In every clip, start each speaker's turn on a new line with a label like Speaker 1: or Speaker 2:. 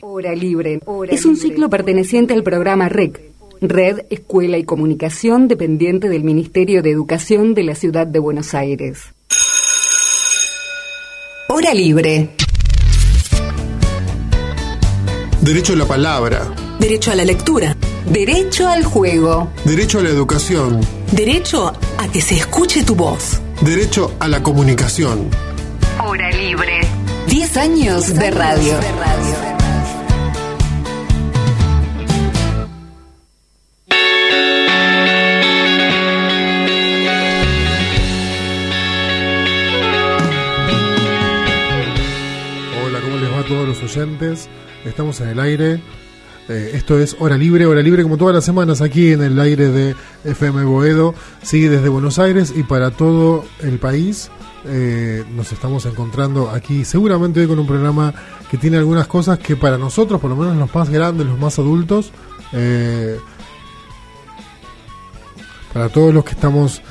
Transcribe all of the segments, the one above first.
Speaker 1: Hora Libre es un ciclo perteneciente al programa REC, Red Escuela y Comunicación, dependiente del Ministerio de Educación de la Ciudad de Buenos Aires. Hora Libre.
Speaker 2: Derecho a la palabra.
Speaker 3: Derecho a la lectura.
Speaker 1: Derecho al juego.
Speaker 2: Derecho a la educación.
Speaker 3: Derecho a que se escuche tu voz.
Speaker 2: Derecho a la comunicación.
Speaker 1: Hora Libre. 10 años, de radio.
Speaker 2: Hola, Estamos en el aire. Eh, esto es Hora Libre, Hora Libre como todas las semanas aquí en el aire de FM Boedo, sigue desde Buenos Aires y para todo el país. Eh, nos estamos encontrando aquí seguramente hoy con un programa que tiene algunas cosas que para nosotros, por lo menos los más grandes, los más adultos, eh, para todos los que estamos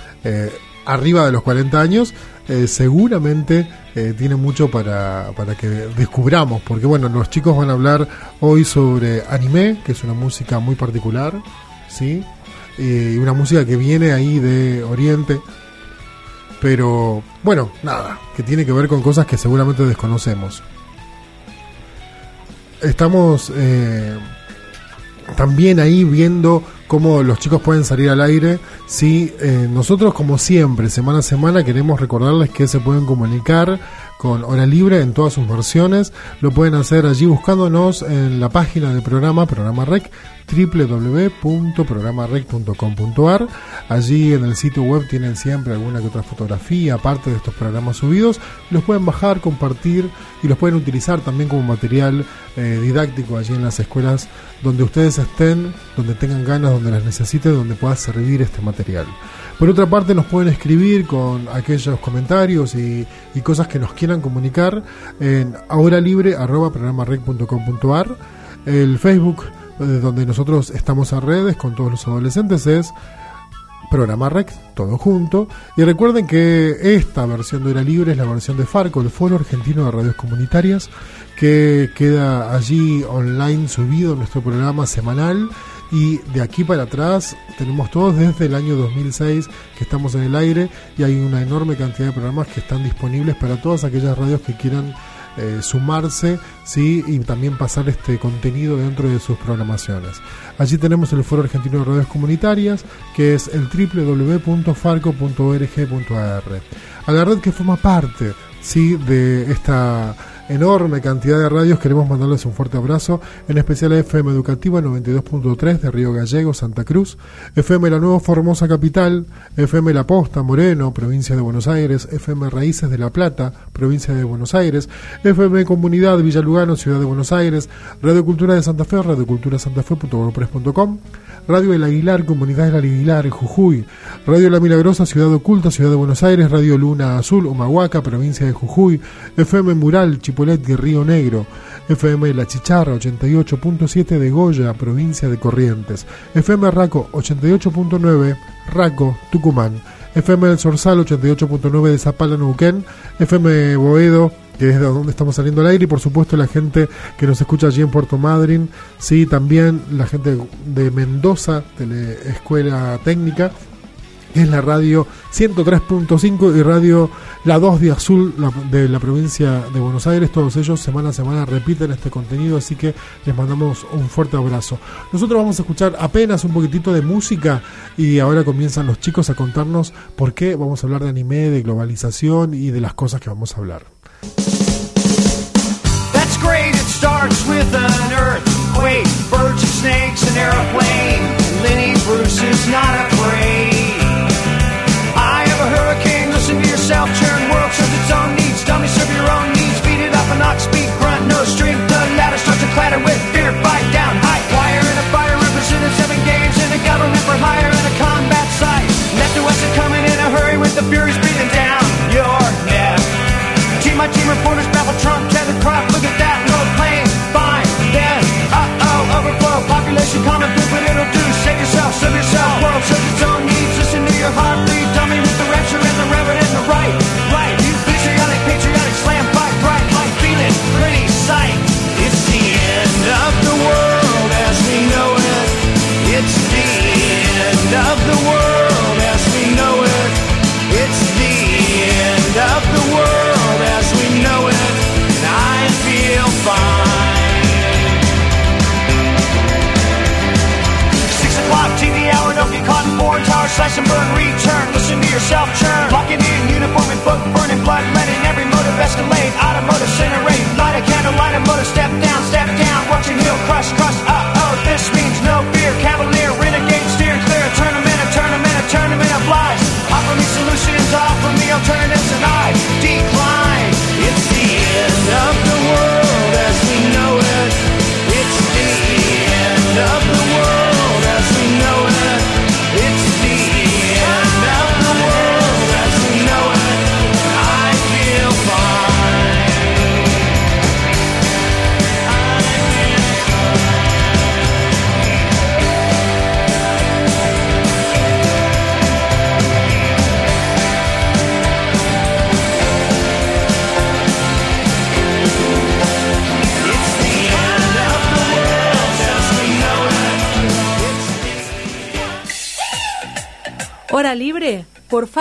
Speaker 2: arriba de los 40 años, eh, seguramente eh, tiene mucho para, para que descubramos, porque bueno, los chicos van a hablar hoy sobre anime, que es una música muy particular, ¿sí? Eh, y una música que viene ahí de Oriente, pero bueno, nada, que tiene que ver con cosas que seguramente desconocemos. Estamos también ahí viendo cómo los chicos pueden salir al aire. Sí, eh, nosotros como siempre, semana a semana, queremos recordarles que se pueden comunicar con Hora Libre en todas sus versiones. Lo pueden hacer allí buscándonos en la página del programa, programa Rec, www.programarec.com.ar. Allí en el sitio web tienen siempre alguna que otra fotografía, aparte de estos programas subidos. Los pueden bajar, compartir y los pueden utilizar también como material eh, didáctico allí en las escuelas donde ustedes estén, donde tengan ganas, donde las necesiten, donde pueda servir este material. Por otra parte, nos pueden escribir con aquellos comentarios y, cosas que nos quieran comunicar en ahoralibre.programarec.com.ar. El Facebook, eh, donde nosotros estamos a redes con todos los adolescentes, es Programa Rec, todo junto. Y recuerden que esta versión de Hora Libre es la versión de Farco, el Foro Argentino de Radios Comunitarias, que queda allí online subido nuestro programa semanal. Y de aquí para atrás tenemos todos desde el año 2006 que estamos en el aire y hay una enorme cantidad de programas que están disponibles para todas aquellas radios que quieran eh, sumarse sí y también pasar este contenido dentro de sus programaciones. Allí tenemos el Foro Argentino de Radios Comunitarias, que es el www.farco.org.ar. A la red que forma parte sí de esta enorme cantidad de radios, queremos mandarles un fuerte abrazo, en especial a FM Educativa 92.3 de Río Gallego, Santa Cruz, FM La Nueva Formosa Capital, FM La Posta, Moreno, provincia de Buenos Aires, FM Raíces de La Plata, provincia de Buenos Aires, FM Comunidad Villa Lugano, Ciudad de Buenos Aires, Radio Cultura de Santa Fe, radioculturasantafe.wordpress.com, Radio El Aguilar, Comunidad del Aguilar, Jujuy, Radio La Milagrosa, Ciudad Oculta, Ciudad de Buenos Aires, Radio Luna Azul, Humahuaca, provincia de Jujuy, FM Mural, Chipolet y Río Negro, FM La Chicharra 88.7 de Goya, provincia de Corrientes, FM Raco 88.9, Raco, Tucumán, FM El Sorsal 88.9 de Zapala, Neuquén, FM Boedo que es de donde estamos saliendo al aire, y por supuesto la gente que nos escucha allí en Puerto Madryn, sí, también la gente de Mendoza, de la Escuela Técnica, es la radio 103.5 y radio La 2 de Azul de la provincia de Buenos Aires. Todos ellos semana a semana repiten este contenido, así que les mandamos un fuerte abrazo. Nosotros vamos a escuchar apenas un poquitito de música y ahora comienzan los chicos a contarnos por qué vamos a hablar de anime, de globalización y de las cosas que vamos a hablar.
Speaker 4: That's great, it starts with an birds and snakes, an airplane. Lenny Bruce is not afraid. Listen to yourself, churn world serves its own needs. Dummy serve your own needs, beat it up and knock speed, grunt, no strength. The ladder starts to clatter with fear, fight down, high wire and a fire representing seven games in a government for hire and a combat site. Left to coming in a hurry with the furies breathing down your neck. Team, my team reporters Trump,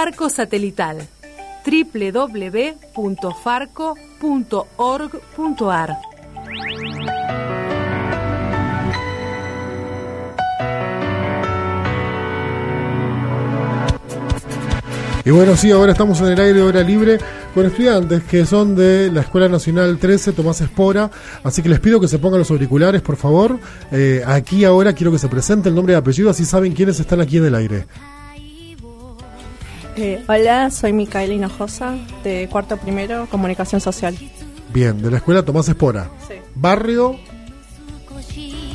Speaker 5: Farco Satelital. www.farco.org.ar
Speaker 2: Y bueno, sí, ahora estamos en el aire hora libre con estudiantes que son de la Escuela Nacional 13 Tomás Espora. Así que les pido que se pongan los auriculares, por favor. Eh, aquí ahora quiero que se presente el nombre y apellido, así saben quiénes están aquí en el aire.
Speaker 6: Eh, hola, soy Micaela Hinojosa, de cuarto primero, Comunicación Social.
Speaker 2: Bien, de la Escuela Tomás Espora.
Speaker 6: Sí.
Speaker 2: Barrio,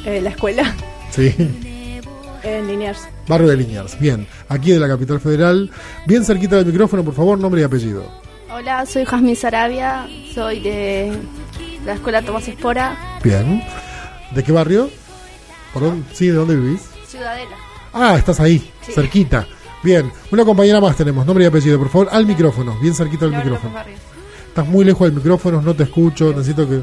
Speaker 6: Eh, la escuela,
Speaker 2: sí,
Speaker 6: en Liniers.
Speaker 2: Barrio de Liniers. Bien, aquí de la capital federal. Bien cerquita del micrófono, por favor, nombre y apellido.
Speaker 7: Hola, soy Jasmine Sarabia, soy de la Escuela Tomás Espora,
Speaker 2: Bien. ¿De qué barrio? ¿Por dónde? Sí, ¿de dónde vivís?
Speaker 7: Ciudadela.
Speaker 2: Ah, estás ahí,
Speaker 7: Sí.
Speaker 2: cerquita. Bien, una compañera más tenemos, nombre y apellido, por favor, al micrófono, bien cerquita del micrófono. Estás muy lejos del micrófono, no te escucho, necesito que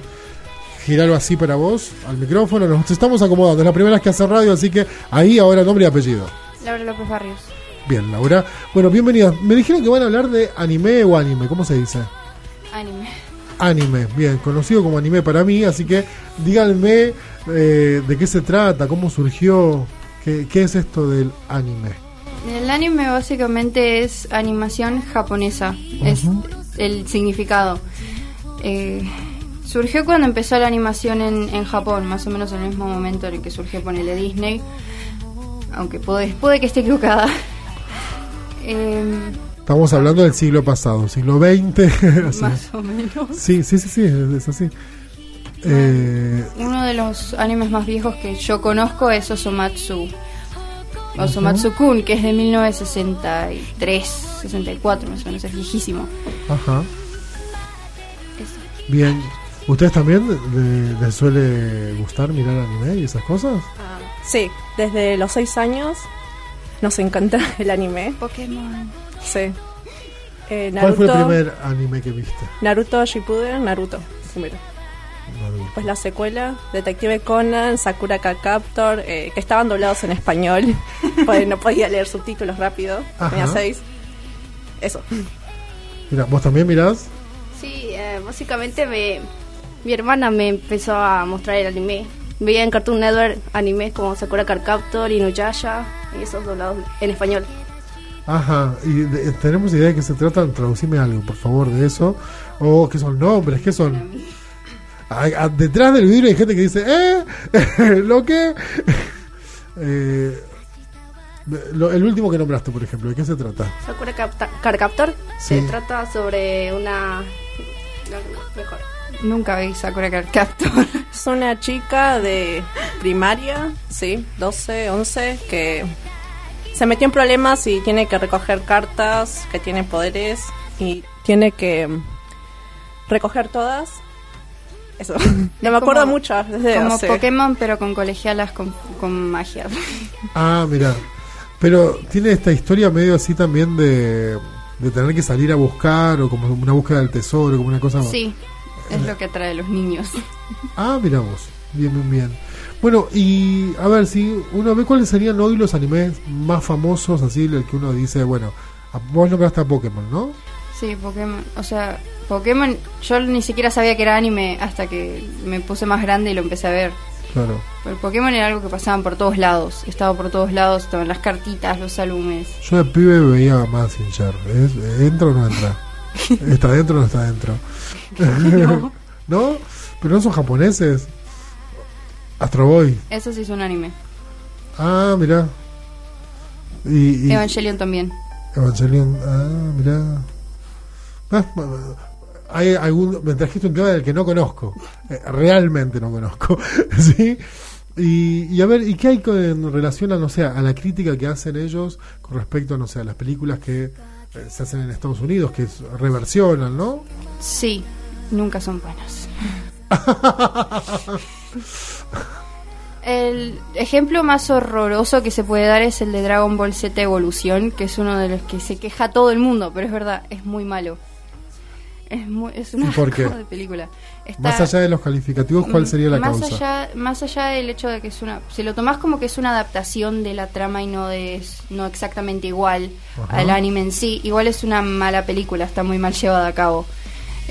Speaker 2: girarlo así para vos, al micrófono, nos estamos acomodando, es la primera vez que hace radio, así que ahí ahora nombre y apellido.
Speaker 7: Laura López Barrios.
Speaker 2: Bien, Laura. Bueno, bienvenida. Me dijeron que van a hablar de anime o anime, ¿cómo se dice?
Speaker 7: Anime.
Speaker 2: Anime, bien, conocido como anime para mí, así que díganme eh, de qué se trata, cómo surgió, qué, qué es esto del anime.
Speaker 7: El anime básicamente es animación japonesa, es el significado. Eh, surgió cuando empezó la animación en, en Japón, más o menos en el mismo momento en el que surgió ponele Disney, aunque puede, puede que esté equivocada. Em,
Speaker 2: Estamos hablando del siglo pasado, siglo XX.
Speaker 7: más o menos.
Speaker 2: Sí, sí, sí, sí, es, es así. Eh,
Speaker 7: Uno de los animes más viejos que yo conozco es Osomatsu. Osomatsu-kun, que es de 1963, 64 más o menos, es viejísimo.
Speaker 2: ajá.
Speaker 7: Eso.
Speaker 2: Bien. ¿Ustedes también le- les suele gustar mirar anime y esas cosas?
Speaker 6: Sí, desde los seis años nos encanta el anime.
Speaker 7: Pokémon.
Speaker 6: Sí. Eh,
Speaker 2: ¿Cuál fue el primer anime que viste?
Speaker 6: Naruto Shippuden, Naruto, primero. Pues la secuela, Detective Conan, Sakura Card Captor, eh, que estaban doblados en español, pues no podía leer subtítulos rápido, tenía
Speaker 2: Ajá.
Speaker 6: seis. Eso.
Speaker 2: Mira, ¿vos también mirás?
Speaker 7: Sí, eh, básicamente me, mi hermana me empezó a mostrar el anime. Veía en Cartoon Network animes como Sakura Card Captor, Inuyasha y esos doblados en español.
Speaker 2: Ajá, y de- tenemos idea de qué se tratan, traducime algo, por favor, de eso. O qué son nombres, qué son. Ay, a- detrás del vidrio hay gente que dice, ¿eh? ¿Lo qué? Eh, lo- el último que nombraste, por ejemplo, ¿de qué se trata?
Speaker 7: Sakura Capta- Card Captor
Speaker 2: Sí.
Speaker 7: se trata sobre una... no, mejor. Nunca vi Sakura Card Captor.
Speaker 6: Es una chica de primaria, sí, 12, 11, que se metió en problemas y tiene que recoger cartas que tienen poderes y tiene que recoger todas. Eso. No me acuerdo
Speaker 7: Como-
Speaker 6: mucho. Desde,
Speaker 7: como. Pokémon, pero con colegialas con, con magia.
Speaker 2: Ah, mira. Pero tiene esta historia medio así también de, de tener que salir a buscar, o como una búsqueda del tesoro, como una cosa
Speaker 7: Sí, es lo que atrae a los niños.
Speaker 2: Ah, mira vos. Bien, bien, bien. Bueno, y a ver, si uno ve cuáles serían hoy los animes más famosos, así, el que uno dice, bueno, vos nombraste a Pokémon, ¿no?
Speaker 7: Sí, Pokémon. O sea, Pokémon, yo ni siquiera sabía que era anime hasta que me puse más grande y lo empecé a ver.
Speaker 2: Claro.
Speaker 7: Pero Pokémon era algo que pasaban por todos lados. Estaba por todos lados, estaban las cartitas, los álbumes.
Speaker 2: Yo de pibe veía más sin ¿Es, ¿Entra o no entra? ¿Está dentro o no está dentro?
Speaker 7: No.
Speaker 2: ¿No? ¿Pero no son japoneses? Astro Boy.
Speaker 7: Eso sí es un anime.
Speaker 2: Ah, mira. Y, y
Speaker 7: Evangelion también.
Speaker 2: Evangelion. Ah, mira. Ah, hay algún, me trajiste un tema del que no conozco. Eh, realmente no conozco. ¿Sí? Y, y, a ver, ¿y qué hay con, en relación a, no sé, a la crítica que hacen ellos con respecto, no sé, a las películas que eh, se hacen en Estados Unidos, que reversionan, ¿no?
Speaker 7: Sí, nunca son buenas. El ejemplo más horroroso que se puede dar es el de Dragon Ball Z Evolución, que es uno de los que se queja todo el mundo, pero es verdad, es muy malo. Es, muy, es de película. Está-
Speaker 2: Más allá de los calificativos, ¿cuál sería la
Speaker 7: más
Speaker 2: causa?
Speaker 7: Allá, más allá del hecho de que es una... Si lo tomás como que es una adaptación de la trama y no, de, es- no exactamente igual
Speaker 2: Ajá.
Speaker 7: al anime en sí, igual es una mala película, está muy mal llevada a cabo.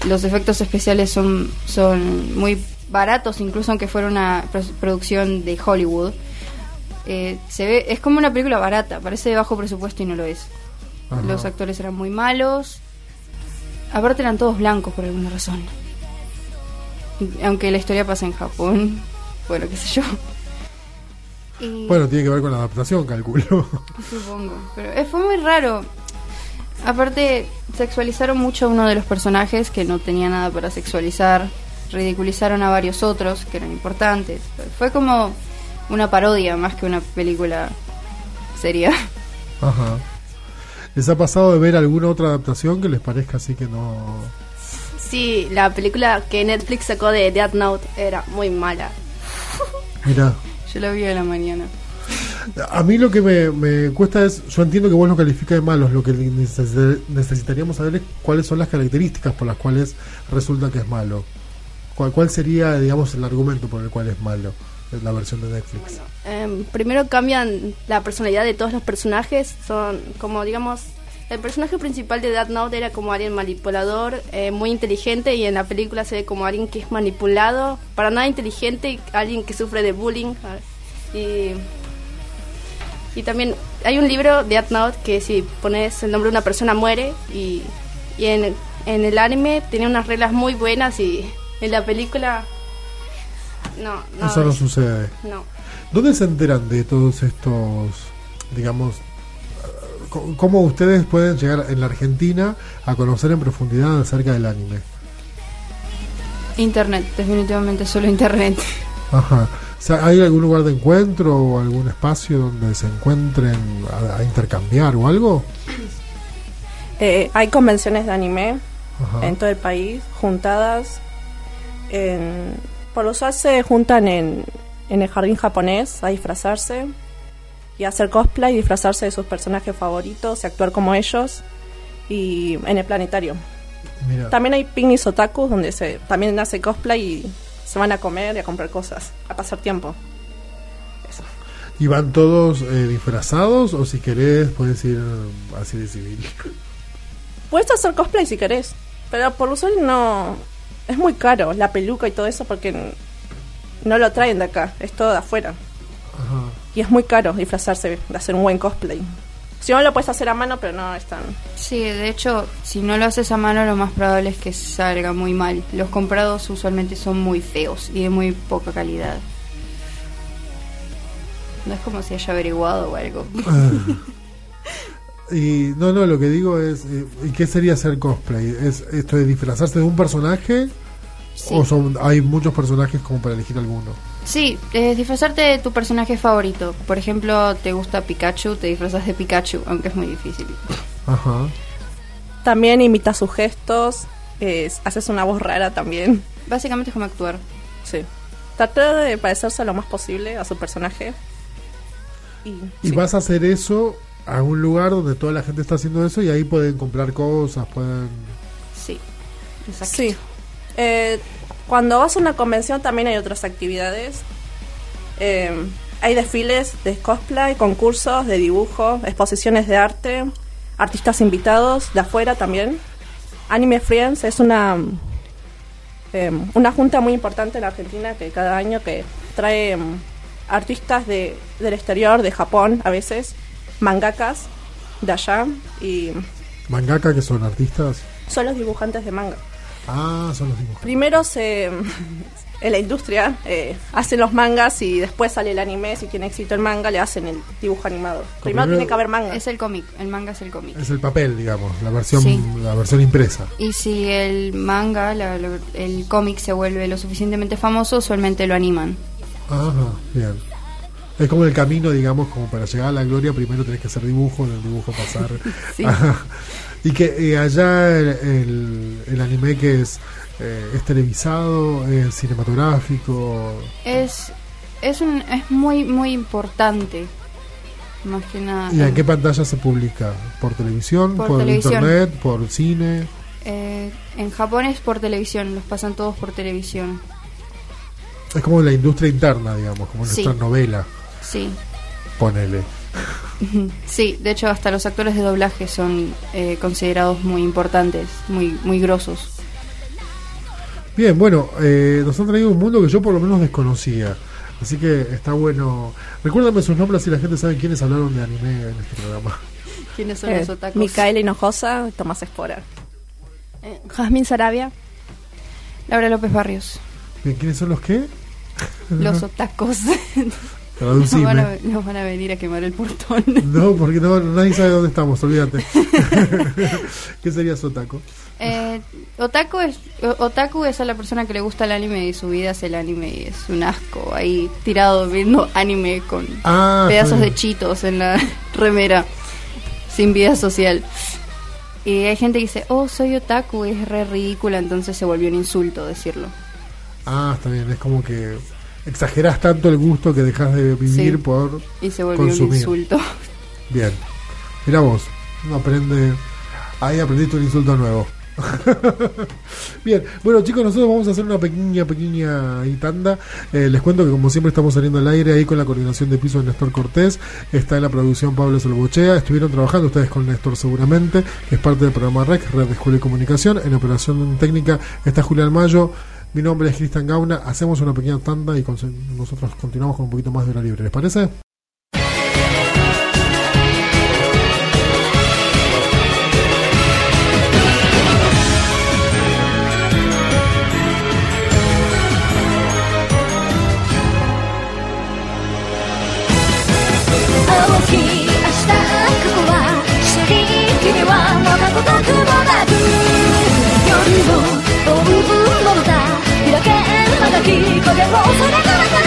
Speaker 7: Los efectos especiales son, son muy baratos, incluso aunque fuera una pro- producción de Hollywood. Eh, se ve, es como una película barata, parece de bajo presupuesto y no lo es.
Speaker 2: Ajá.
Speaker 7: Los actores eran muy malos. Aparte eran todos blancos por alguna razón. Aunque la historia pasa en Japón. Bueno, qué sé yo. Y-
Speaker 2: Bueno, tiene que ver con la adaptación, calculo.
Speaker 7: Supongo. Pero eh, fue muy raro. Aparte, sexualizaron mucho a uno de los personajes que no tenía nada para sexualizar. Ridiculizaron a varios otros que eran importantes. Fue como una parodia más que una película seria.
Speaker 2: Ajá. ¿Les ha pasado de ver alguna otra adaptación que les parezca así que no...
Speaker 6: Sí, la película que Netflix sacó de Death Note era muy mala.
Speaker 2: Mira,
Speaker 7: Yo la vi a la mañana.
Speaker 2: a mí lo que me, me cuesta es, yo entiendo que vos lo calificas de malos, lo que neces- necesitaríamos saber es cuáles son las características por las cuales resulta que es malo. ¿Cuál, cuál sería, digamos, el argumento por el cual es malo en la versión de Netflix?
Speaker 6: Em, primero cambian la personalidad de todos los personajes. Son como, digamos, el personaje principal de Death Note era como alguien manipulador, eh, muy inteligente, y en la película se ve como alguien que es manipulado, para nada inteligente, alguien que sufre de bullying. Y, y también hay un libro de Death Note que si pones el nombre de una persona muere, y, y en, en el anime tiene unas reglas muy buenas, y en la película. No, no.
Speaker 2: Eso no sucede.
Speaker 6: no.
Speaker 2: ¿Dónde se enteran de todos estos, digamos, eh, cómo ustedes pueden llegar en la Argentina a conocer en profundidad acerca del anime?
Speaker 7: Internet, definitivamente solo internet.
Speaker 2: Ajá. O sea, ¿Hay algún lugar de encuentro o algún espacio donde se encuentren a, a intercambiar o algo?
Speaker 6: Eh, hay convenciones de anime
Speaker 2: Ajá.
Speaker 6: en todo el país, juntadas. En, por lo usual se juntan en, en el jardín japonés a disfrazarse y hacer cosplay, disfrazarse de sus personajes favoritos y actuar como ellos. Y en el planetario.
Speaker 2: Mira.
Speaker 6: También hay picnics otakus donde se también hace cosplay y se van a comer y a comprar cosas, a pasar tiempo. Eso.
Speaker 2: ¿Y van todos eh, disfrazados o si querés puedes ir así de civil?
Speaker 6: Puedes hacer cosplay si querés, pero por usual no. Es muy caro la peluca y todo eso porque no lo traen de acá, es todo de afuera.
Speaker 2: Ajá.
Speaker 6: Y es muy caro disfrazarse, de hacer un buen cosplay. Si no lo puedes hacer a mano, pero no es tan.
Speaker 7: Sí, de hecho, si no lo haces a mano, lo más probable es que salga muy mal. Los comprados usualmente son muy feos y de muy poca calidad. No es como si haya averiguado o algo.
Speaker 2: Y no, no, lo que digo es, eh, ¿y qué sería hacer cosplay? ¿Es esto de disfrazarse de un personaje?
Speaker 7: Sí.
Speaker 2: ¿O son, hay muchos personajes como para elegir alguno?
Speaker 7: Sí, eh, disfrazarte de tu personaje favorito. Por ejemplo, te gusta Pikachu, te disfrazas de Pikachu, aunque es muy difícil.
Speaker 2: Ajá.
Speaker 6: También imitas sus gestos, es- haces una voz rara también.
Speaker 7: Básicamente es como actuar.
Speaker 6: Sí. Tratar de parecerse lo más posible a su personaje. Y,
Speaker 2: Y
Speaker 6: sí.
Speaker 2: vas a hacer eso a un lugar donde toda la gente está haciendo eso y ahí pueden comprar cosas, pueden...
Speaker 7: Sí, exacto.
Speaker 6: Sí. Eh, cuando vas a una convención también hay otras actividades. Eh, hay desfiles de cosplay, concursos de dibujo, exposiciones de arte, artistas invitados de afuera también. Anime Friends es una eh, una junta muy importante en Argentina que cada año que trae mm, artistas de, del exterior, de Japón a veces, mangakas de allá y
Speaker 5: Mangaka, que son artistas.
Speaker 6: son los dibujantes de manga.
Speaker 5: Ah, son los dibujos.
Speaker 6: Primero se en la industria eh, hacen los mangas y después sale el anime, si tiene éxito el manga le hacen el dibujo animado. Primero
Speaker 5: primero-
Speaker 6: tiene que haber manga.
Speaker 7: Es el cómic, el manga es el cómic.
Speaker 5: Es el papel, digamos, la versión,
Speaker 7: Sí.
Speaker 5: la versión impresa.
Speaker 7: Y si el manga, la- la- el cómic se vuelve lo suficientemente famoso, usualmente lo animan.
Speaker 5: Ajá, bien. Es como el camino, digamos, como para llegar a la gloria, primero tenés que hacer dibujo, en el dibujo pasar.
Speaker 7: Sí.
Speaker 5: y que eh, allá el, el- el anime que es, eh, es televisado, es cinematográfico.
Speaker 7: Es es un es muy muy importante. Más que nada.
Speaker 5: ¿Y en qué pantalla se publica? ¿Por televisión?
Speaker 7: Por
Speaker 5: ¿Por,
Speaker 7: televisión.
Speaker 5: internet? ¿Por cine?
Speaker 7: Eh, en Japón es por televisión, los pasan todos por televisión.
Speaker 5: Es como la industria interna, digamos, como
Speaker 7: Sí.
Speaker 5: nuestra novela,
Speaker 7: Sí.
Speaker 5: ponele.
Speaker 7: Sí, de hecho hasta los actores de doblaje son eh, considerados muy importantes, muy muy grosos.
Speaker 5: Bien, bueno, eh, nos han traído un mundo que yo por lo menos desconocía. Así que está bueno. Recuérdame sus nombres si la gente sabe quiénes hablaron de anime en este programa.
Speaker 7: ¿Quiénes son
Speaker 6: Eh,
Speaker 7: los otakus?
Speaker 6: Micaela Hinojosa, Tomás Espora.
Speaker 8: Eh, Jazmín Sarabia.
Speaker 7: Laura López Barrios.
Speaker 5: Bien, ¿quiénes son los qué?
Speaker 7: Los otacos. nos,
Speaker 5: Traducime.
Speaker 7: van a, nos van a venir a quemar el portón.
Speaker 5: No, porque no, nadie sabe dónde estamos, olvídate. ¿Qué sería Sotaco?
Speaker 7: Eh, otaku es otaku es a la persona que le gusta el anime y su vida es el anime y es un asco ahí tirado viendo anime con
Speaker 5: Ah,
Speaker 7: pedazos de chitos en la remera sin vida social. Y hay gente que dice, oh, soy otaku, es re ridícula, entonces se volvió un insulto decirlo.
Speaker 5: Ah, está bien, es como que exagerás tanto el gusto que dejas de vivir
Speaker 7: Sí.
Speaker 5: por...
Speaker 7: Y se volvió un
Speaker 5: Consumir.
Speaker 7: insulto.
Speaker 5: Bien. Mira vos, uno aprende... Ahí aprendiste un insulto nuevo. Bien, bueno chicos, nosotros vamos a hacer una pequeña, pequeña tanda. Eh, les cuento que como siempre estamos saliendo al aire ahí con la coordinación de piso de Néstor Cortés. Está en la producción Pablo Solbochea. Estuvieron trabajando ustedes con Néstor seguramente, que es parte del programa REC, Red de Escuela y Comunicación. En operación técnica está Julián Mayo. Mi nombre es Cristian Gauna, hacemos una pequeña tanda y nosotros continuamos con un poquito más de hora libre, ¿les parece?
Speaker 9: き焦げをそれから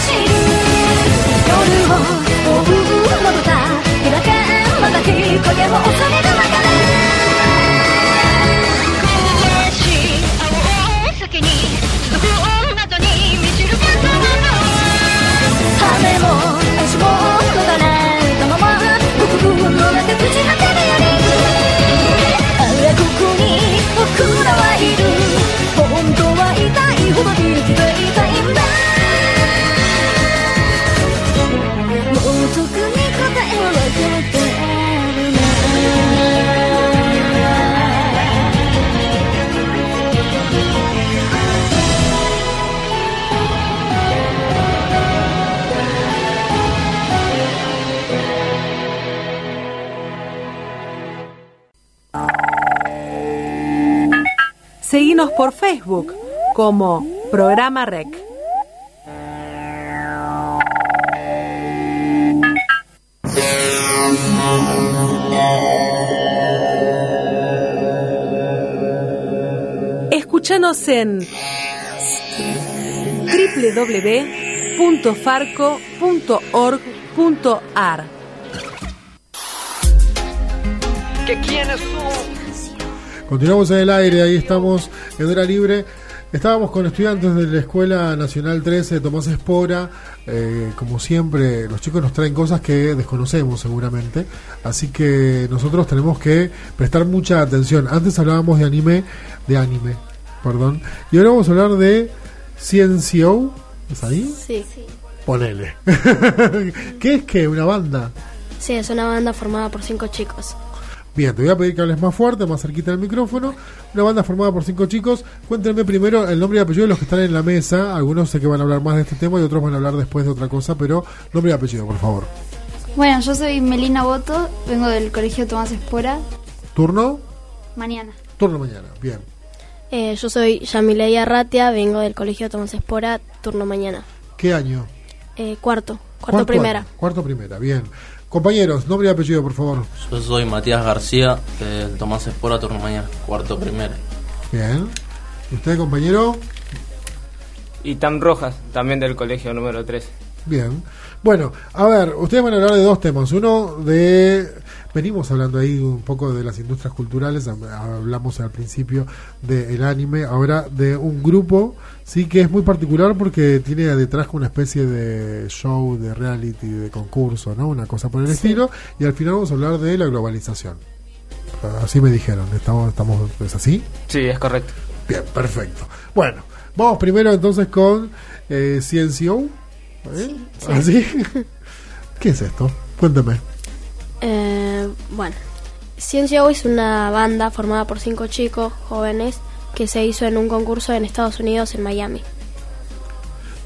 Speaker 5: Cause Por Facebook como Programa Rec. Escúchanos en www.farco.org.ar.
Speaker 4: ¿Que?
Speaker 2: Continuamos en el aire, ahí estamos en hora libre. Estábamos con estudiantes de la Escuela Nacional 13 de Tomás Espora. Eh, como siempre, los chicos nos traen cosas que desconocemos seguramente. Así que nosotros tenemos que prestar mucha atención. Antes hablábamos de anime, de anime, perdón. Y ahora vamos a hablar de CNCO. ¿Es ahí?
Speaker 10: Sí.
Speaker 2: Ponele. ¿Qué es que? ¿Una banda?
Speaker 10: Sí, es una banda formada por cinco chicos.
Speaker 2: Bien, te voy a pedir que hables más fuerte, más cerquita del micrófono. Una banda formada por cinco chicos. Cuéntenme primero el nombre y apellido de los que están en la mesa. Algunos sé que van a hablar más de este tema y otros van a hablar después de otra cosa, pero nombre y apellido, por favor.
Speaker 7: Bueno, yo soy Melina Boto, vengo del Colegio Tomás Espora.
Speaker 2: ¿Turno?
Speaker 7: Mañana.
Speaker 2: Turno mañana. Bien.
Speaker 10: Eh, yo soy Yamilei Arratia, vengo del Colegio Tomás Espora, turno mañana.
Speaker 2: ¿Qué año?
Speaker 10: Eh, cuarto, cuarto primera.
Speaker 2: año? Cuarto primera, bien. Compañeros, nombre y apellido, por favor.
Speaker 11: Yo soy Matías García, del Tomás Espora, turno mañana, cuarto primero.
Speaker 2: Bien. ¿Y usted, compañero?
Speaker 12: Y Tam Rojas, también del colegio número 3.
Speaker 2: Bien. Bueno, a ver, ustedes van a hablar de dos temas. Uno de... Venimos hablando ahí un poco de las industrias culturales, hab- hablamos al principio del anime, ahora de un grupo, sí que es muy particular porque tiene detrás como una especie de show, de reality, de concurso, ¿no? Una cosa por el estilo, y al final vamos a hablar de la globalización. Así me dijeron, ¿estamos, estamos ¿es así?
Speaker 12: Sí, es correcto.
Speaker 2: Bien, perfecto. Bueno, vamos primero entonces con eh, CNCO. ¿eh? ¿Así? ¿Qué es esto? Cuéntame.
Speaker 10: Eh, bueno, Hoy es una banda formada por cinco chicos jóvenes que se hizo en un concurso en Estados Unidos, en Miami.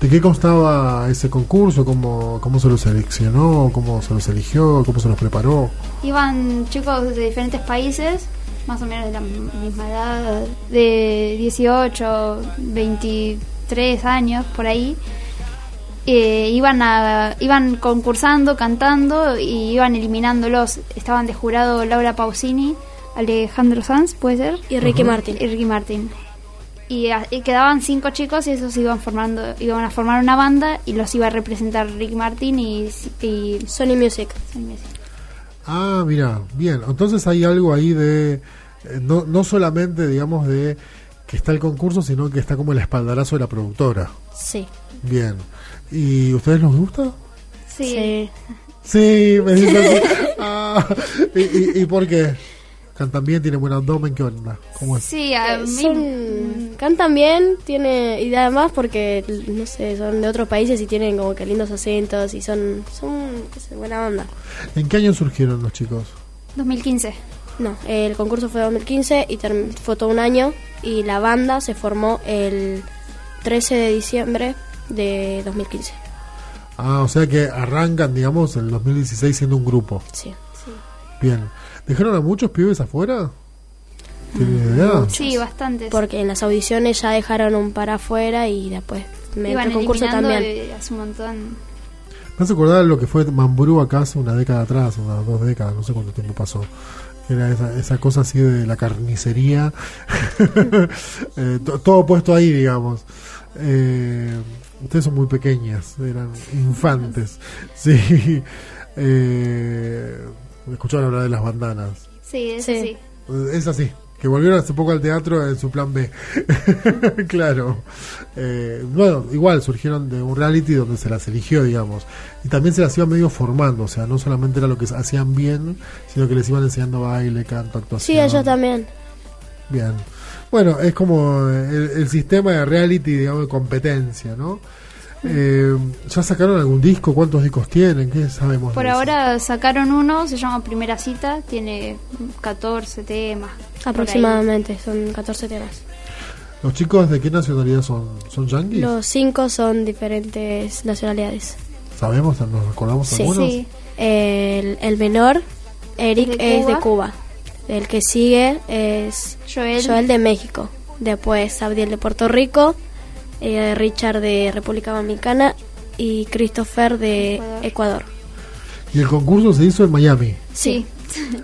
Speaker 2: ¿De qué constaba ese concurso? ¿Cómo, cómo se los seleccionó? ¿Cómo se los eligió? ¿Cómo se los preparó?
Speaker 7: Iban chicos de diferentes países, más o menos de la misma edad, de 18, 23 años, por ahí. Eh, iban a, iban concursando, cantando y iban eliminándolos. Estaban de jurado Laura Pausini, Alejandro Sanz, puede ser,
Speaker 10: Y Ricky. Martin.
Speaker 7: y Ricky Martin. Y, a- y quedaban cinco chicos y esos iban formando, iban a formar una banda y los iba a representar Ricky Martin y, y
Speaker 10: Sony Music.
Speaker 7: Sony Music.
Speaker 2: Ah, mira, bien. Entonces hay algo ahí de... eh, no, no solamente, digamos, de que está el concurso, sino que está como el espaldarazo de la productora.
Speaker 10: Sí.
Speaker 2: Bien. ¿Y ustedes les gusta?
Speaker 7: Sí.
Speaker 2: Sí, me dice así. Ah, ¿y, y, y por qué? ¿Cantan bien? ¿Tienen buen abdomen? ¿Qué onda? ¿Cómo es?
Speaker 7: Sí, a
Speaker 10: Eh,
Speaker 7: mí
Speaker 10: son- cantan bien, tiene y además porque no sé, son de otros países y tienen como que lindos acentos y son son qué sé, buena onda.
Speaker 2: ¿En qué año surgieron los chicos?
Speaker 7: 2015.
Speaker 10: No, el concurso fue 2015 y fue todo un año y la banda se formó el 13 de diciembre de 2015.
Speaker 2: Ah, o sea que arrancan, digamos, en el 2016 siendo un grupo.
Speaker 10: Sí.
Speaker 2: Bien. ¿Dejaron a muchos pibes afuera?
Speaker 7: Sí, bastantes.
Speaker 10: Porque en las audiciones ya dejaron un para afuera y después me
Speaker 7: Iban
Speaker 10: el concurso también.
Speaker 7: de- hace un montón.
Speaker 2: Me hace acordar lo que fue Mambrú acá hace una década atrás, unas dos décadas, no sé cuánto tiempo pasó. Era esa, esa cosa así de la carnicería. Eh, to- todo puesto ahí, digamos. Eh, ustedes son muy pequeñas, eran infantes. Sí. Eh, escucharon hablar de las bandanas.
Speaker 13: Sí, es
Speaker 10: Sí.
Speaker 13: así.
Speaker 2: Es así, que volvieron hace poco al teatro en su plan B. claro. Eh, bueno, igual surgieron de un reality donde se las eligió, digamos. Y también se las iban medio formando, o sea, no solamente era lo que hacían bien, sino que les iban enseñando baile, canto, actuación.
Speaker 10: Sí, ellos también.
Speaker 2: Bien. Bueno, es como el, el sistema de reality, digamos, de competencia, ¿no? Eh, ¿Ya sacaron algún disco? ¿Cuántos discos tienen? ¿Qué sabemos?
Speaker 13: Por
Speaker 2: de eso?
Speaker 13: ahora sacaron uno, se llama Primera Cita, tiene 14 temas.
Speaker 10: Aproximadamente, son 14 temas.
Speaker 2: ¿Los chicos de qué nacionalidad son? ¿Son yanquis?
Speaker 10: Los cinco son diferentes nacionalidades.
Speaker 2: ¿Sabemos? ¿Nos recordamos
Speaker 10: Sí.
Speaker 2: algunos?
Speaker 13: Sí.
Speaker 10: El, el menor, Eric,
Speaker 13: ¿De
Speaker 10: es de
Speaker 13: Cuba?
Speaker 10: Cuba. El que sigue es
Speaker 13: Joel.
Speaker 10: Joel de México. Después Abdiel de Puerto Rico, eh, Richard de República Dominicana y Christopher de Ecuador.
Speaker 2: Y el concurso se hizo en Miami.
Speaker 13: Sí.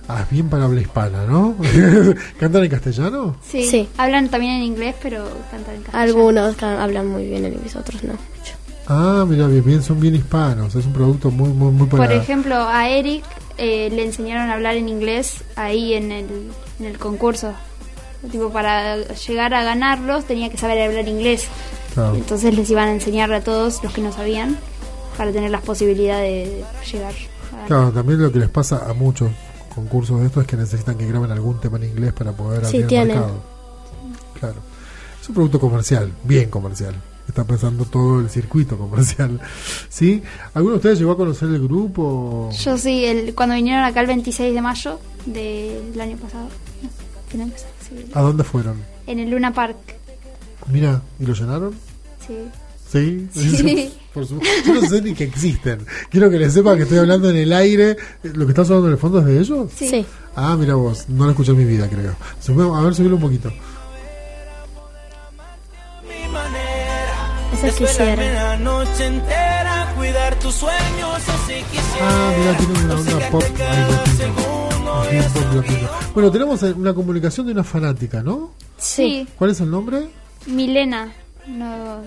Speaker 2: Ah, bien para habla hispana, ¿no? ¿Cantan en castellano?
Speaker 13: Sí.
Speaker 10: Sí.
Speaker 13: Hablan también en inglés, pero cantan en castellano.
Speaker 10: Algunos hablan muy bien el inglés, otros no. mucho.
Speaker 2: Ah, mira, bien, bien, son bien hispanos. Es un producto muy, muy, muy para...
Speaker 13: Por ejemplo, a Eric eh, le enseñaron a hablar en inglés ahí en el, en el concurso. Tipo, para llegar a ganarlos tenía que saber hablar inglés. Entonces les iban a enseñar a todos los que no sabían para tener las posibilidades de llegar a.
Speaker 2: Claro, también lo que les pasa a muchos concursos de estos es que necesitan que graben algún tema en inglés para poder
Speaker 10: Sí,
Speaker 2: abrir el mercado. Claro. Es un producto comercial, bien comercial. Está pensando todo el circuito comercial. ¿Sí? ¿Alguno de ustedes llegó a conocer el grupo?
Speaker 13: Yo sí, el, cuando vinieron acá el 26 de mayo del año pasado. No, del año pasado, sí.
Speaker 2: ¿A dónde fueron?
Speaker 13: En el Luna Park.
Speaker 2: Mira, ¿y lo llenaron?
Speaker 13: Sí.
Speaker 2: ¿Sí?
Speaker 13: Sí.
Speaker 2: Por su- Yo no sé ni que existen. Quiero que les sepan que estoy hablando en el aire. ¿Lo que está sonando en el fondo es de ellos?
Speaker 10: Sí.
Speaker 2: Ah, mira vos, no lo escuché en mi vida, creo. A ver, subilo un poquito.
Speaker 10: Eso quisiera.
Speaker 2: Ah, mira, tiene una onda pop ahí. Bueno, tenemos eh, una comunicación de una fanática, ¿no?
Speaker 13: Sí.
Speaker 2: ¿Cuál es el nombre?
Speaker 13: Milena. No,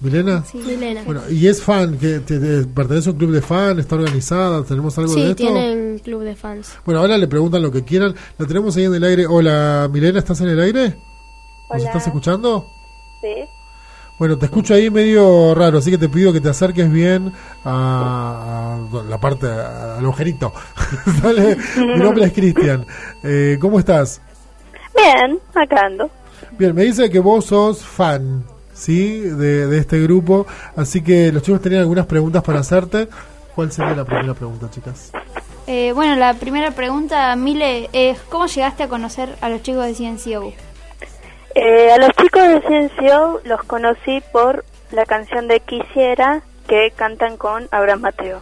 Speaker 2: ¿Milena?
Speaker 13: sí.
Speaker 10: Milena.
Speaker 2: Bueno, y es fan, que te- te- pertenece a un club de fan, está organizada, ¿tenemos algo de
Speaker 10: Sí,
Speaker 2: esto?
Speaker 10: tienen club de fans.
Speaker 2: Bueno, ahora le preguntan lo que quieran. La tenemos ahí en el aire. Hola, Milena, ¿estás en el aire? ¿Nos estás escuchando?
Speaker 14: Sí.
Speaker 2: Bueno, te escucho ahí medio raro, así que te pido que te acerques bien a, a la parte, al agujerito. Dale, mi nombre es Cristian. Eh, ¿Cómo estás?
Speaker 14: Bien, acá ando.
Speaker 2: Bien, me dice que vos sos fan, ¿sí? De, de este grupo, así que los chicos tenían algunas preguntas para hacerte. ¿Cuál sería la primera pregunta, chicas?
Speaker 13: Eh, bueno, la primera pregunta, Mile, es ¿cómo llegaste a conocer a los chicos de CNCO?
Speaker 14: Eh, a los chicos de Ciencio los conocí por la canción de Quisiera que cantan con Abraham Mateo.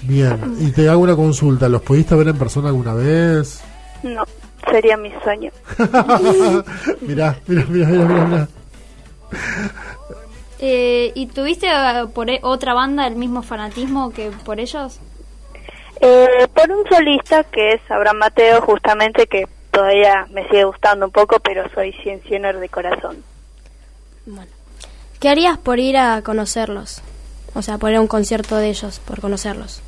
Speaker 2: Bien, y te hago una consulta. ¿Los pudiste ver en persona alguna vez?
Speaker 14: No, sería mi sueño.
Speaker 2: mirá, mirá, mirá, mirá, mirá, mirá.
Speaker 13: Eh, ¿Y tuviste eh, por e- otra banda el mismo fanatismo que por ellos?
Speaker 14: Eh, por un solista que es Abraham Mateo, justamente que todavía me sigue gustando un poco, pero soy ciencioner de corazón.
Speaker 10: Bueno. ¿Qué harías por ir a conocerlos? O sea, por ir a un concierto de ellos, por conocerlos.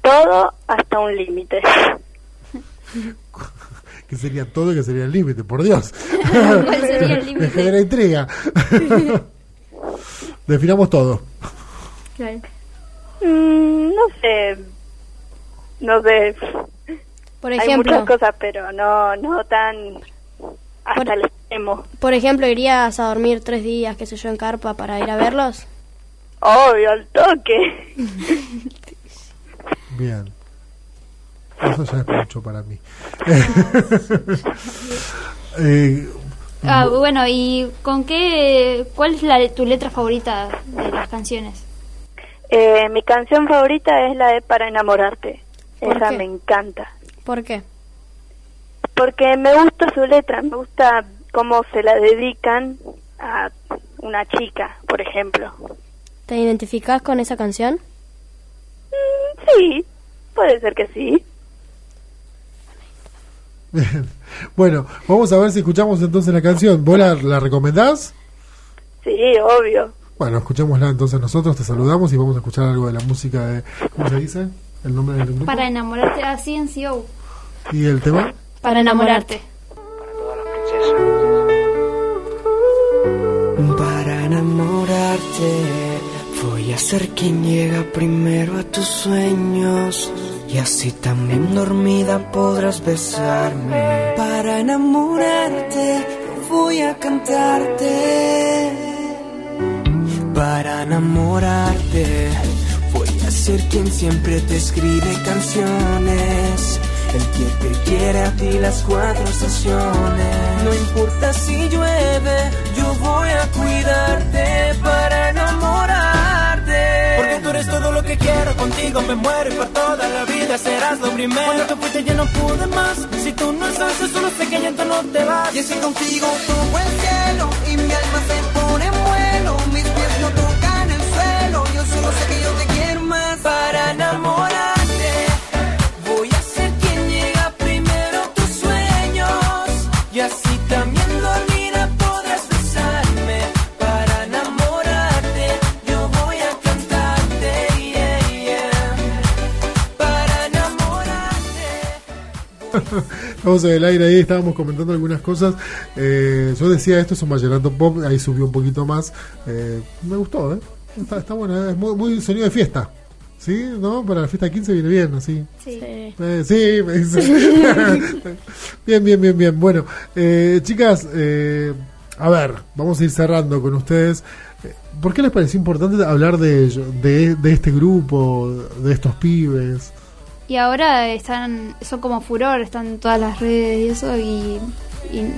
Speaker 14: Todo hasta un límite.
Speaker 2: que sería todo y que sería el límite, por Dios.
Speaker 13: ¿Cuál sería el límite?
Speaker 2: Me genera intriga. Definamos todo.
Speaker 14: Mm, no sé, no sé.
Speaker 10: Por
Speaker 14: Hay muchas cosas, pero no, no tan hasta el extremo.
Speaker 10: por ejemplo, irías a dormir tres días, qué sé yo, en carpa para ir a verlos.
Speaker 14: Obvio, al toque.
Speaker 2: Bien. Eso ya es mucho para mí. Eh,
Speaker 13: Ah, bueno, ¿y con qué, cuál es la, tu letra favorita de las canciones?
Speaker 14: Eh, mi canción favorita es la de Para enamorarte.
Speaker 10: ¿Por
Speaker 14: Esa
Speaker 10: qué?
Speaker 14: me encanta.
Speaker 10: ¿Por qué?
Speaker 14: Porque me gusta su letra, me gusta cómo se la dedican a una chica, por ejemplo.
Speaker 10: ¿Te identificás con esa canción?
Speaker 14: Mm, sí, puede ser que sí.
Speaker 2: Bien. Bueno, vamos a ver si escuchamos entonces la canción. ¿Vos la, la recomendás?
Speaker 14: Sí, obvio.
Speaker 2: Bueno, escuchémosla entonces nosotros, te saludamos y vamos a escuchar algo de la música de... ¿Cómo se dice? ¿El nombre del grupo?
Speaker 7: Para enamorarte así en CNCO.
Speaker 2: ¿Y el tema?
Speaker 7: Para enamorarte.
Speaker 15: Para enamorarte, voy a ser quien llega primero a tus sueños. Y así también dormida podrás besarme. Para enamorarte, voy a cantarte. Para enamorarte, voy a ser quien siempre te escribe canciones. El que te quiere a ti las cuatro estaciones. No importa si llueve, yo voy a cuidarte para enamorarte.
Speaker 16: Eres todo lo que quiero, contigo me muero y por toda la vida serás lo primero. Cuando te fuiste yo no pude más, si tú no estás yo solo sé que ya tú no te vas.
Speaker 15: Y así contigo toco el cielo y mi alma se pone en vuelo. Mis pies no tocan el suelo, yo solo sé que yo te quiero más para enamorarte. Voy
Speaker 2: Estamos en el aire ahí, estábamos comentando algunas cosas. Eh, yo decía, esto es un vallenato pop, ahí subió un poquito más. Eh, me gustó, ¿eh? Está, está bueno, es muy, muy sonido de fiesta. ¿Sí? ¿No? Para la fiesta 15 viene bien, así.
Speaker 10: Sí.
Speaker 2: Eh, sí, me dice. bien, bien, bien, bien. Bueno, eh, chicas, eh, a ver, vamos a ir cerrando con ustedes. Eh, ¿Por qué les pareció importante hablar de de, de este grupo, de estos pibes?
Speaker 7: Y ahora están, son como furor, están en todas las redes y eso, y, y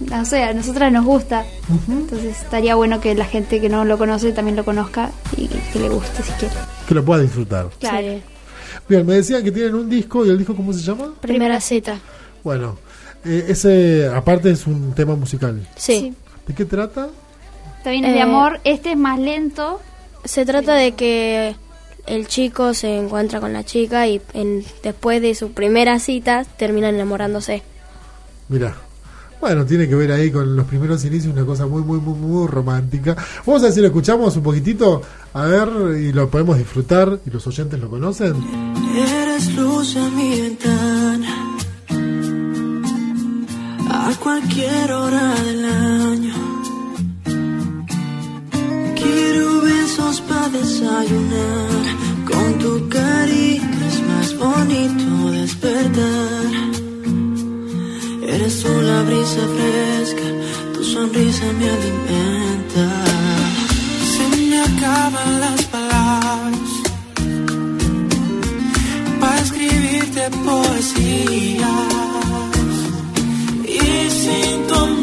Speaker 7: no sé, a nosotras nos gusta. Entonces estaría bueno que la gente que no lo conoce también lo conozca y que, le guste si quiere.
Speaker 2: Que lo pueda disfrutar.
Speaker 7: Claro.
Speaker 2: Bien, me decían que tienen un disco, ¿y el disco cómo se llama?
Speaker 10: Primera cita.
Speaker 2: Bueno, eh, ese aparte es un tema musical.
Speaker 10: Sí.
Speaker 2: ¿De qué trata?
Speaker 7: También es de
Speaker 10: Eh,
Speaker 7: amor, este es más lento.
Speaker 10: Se trata de que el chico se encuentra con la chica y en, después de su primera cita terminan enamorándose.
Speaker 2: Mira. Bueno, tiene que ver ahí con los primeros inicios, una cosa muy, muy, muy, muy romántica. Vamos a ver si lo escuchamos un poquitito, a ver, y lo podemos disfrutar, y los oyentes lo conocen.
Speaker 15: Eres luz en mi ventana a cualquier hora del año. Quiero besos para desayunar. Con tu cariño es más bonito despertar. Eres tú la brisa fresca, tu sonrisa me alimenta. Se me acaban las palabras para escribirte poesías. Y sin tu